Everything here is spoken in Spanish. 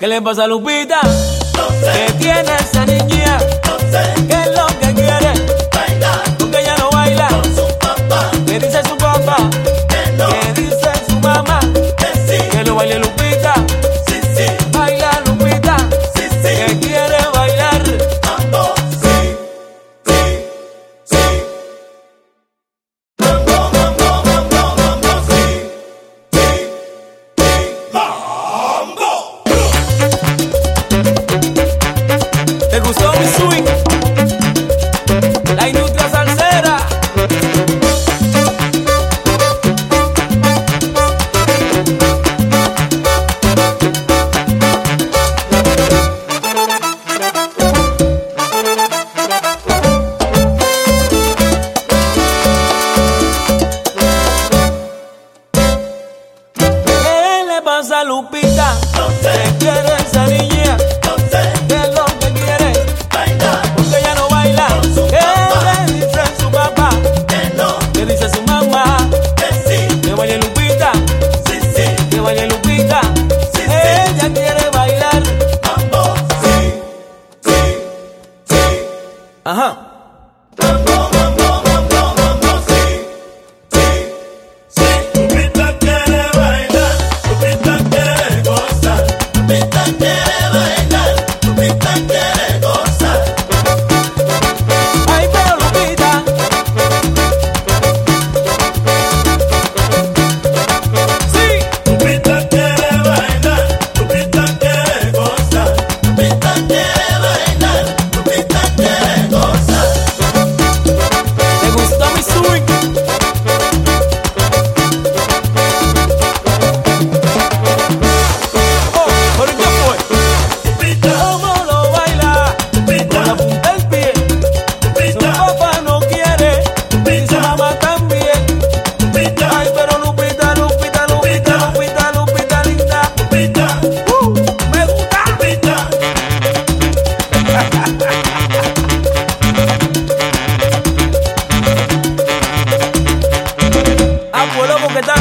¿Qué le pasa a Lupita? ¿Qué tiene esa niñita? pasa Lupita? ¿Dónde? ¿Te quieres salir? Aha. Abuelo, porque está